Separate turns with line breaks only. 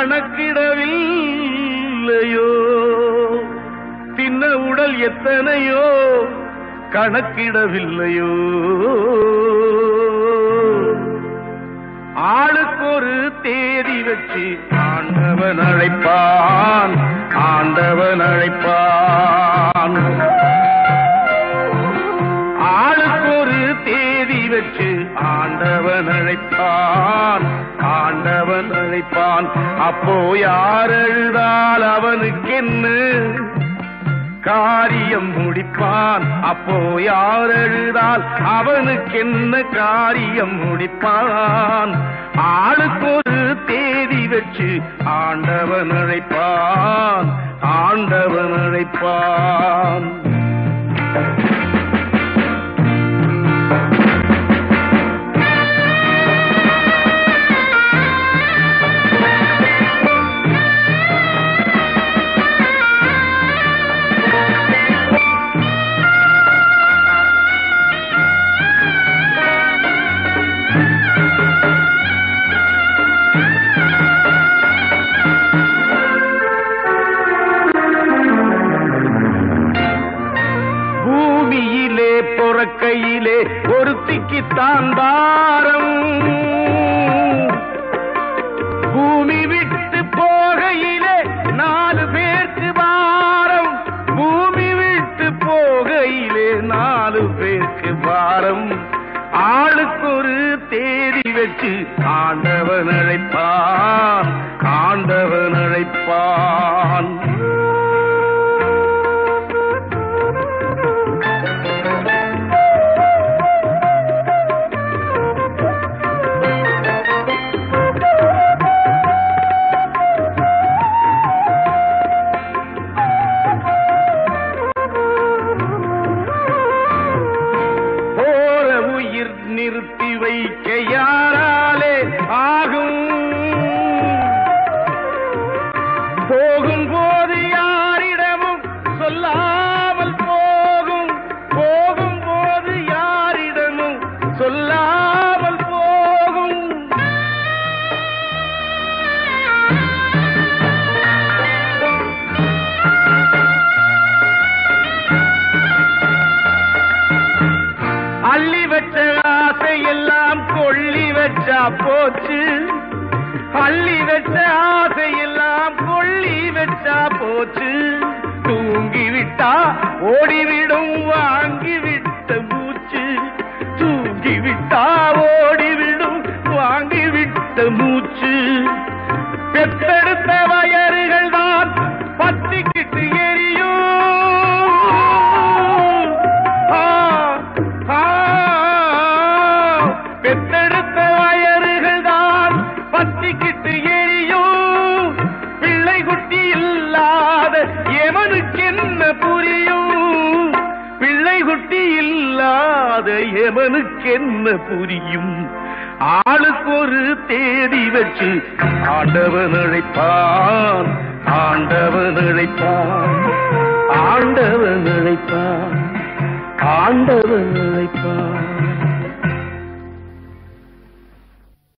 கணக்கிடவில்லையோ? தின்ன உடல் எத்தனையோ? கணக்கிடவில்லையோ? ஆளுக்கு ஒரு தேதி வச்சு ஆண்டவன் அழைப்பான் ஆண்டவன் அழைப்பான். தேதி ஆண்டவன் அழைப்பான் ஆண்டவன் அழைப்பான். அப்போ யார் எழுதால் அவனுக்கு என்ன காரியம் முடிப்பான். அப்போ யார் எழுதால் அவனுக்கு என்ன காரியம் முடிப்பான். ஆளுக்கு ஒரு தேதி வச்சு ஆண்டவன் அழைப்பான் ஆண்டவன் அழைப்பான். பூமியிலே பொறக்கையிலே ஒருத்திக்கு தான் பாரம். பூமி விட்டு போகையிலே நாலு பேருக்கு பாரம். பூமி விட்டு போகையிலே நாலு பேருக்கு பாரம். ஆளுக்கு ஒரு தேதி வச்சு ஆண்டவன் அழைப்பார். அள்ளி வெட்ட ஆசையெல்லாம் கொள்ளி வெட்டா போச்சு. தூங்கி விட்டா ஓடிவிடும் வாங்கி விட்ட மூச்சு. தூங்கி விட்டா ஓடிவிடும் வாங்கி விட்ட மூச்சு. பெத்தெடுத்த இல்லாத எவனுக்கு என்ன புரியும்? ஆளுக்கு ஒரு தேதி வச்சு ஆண்டவன் அழைப்பான் ஆண்டவன் அழைப்பான் ஆண்டவன் அழைப்பான் ஆண்டவன் அழைப்பான்.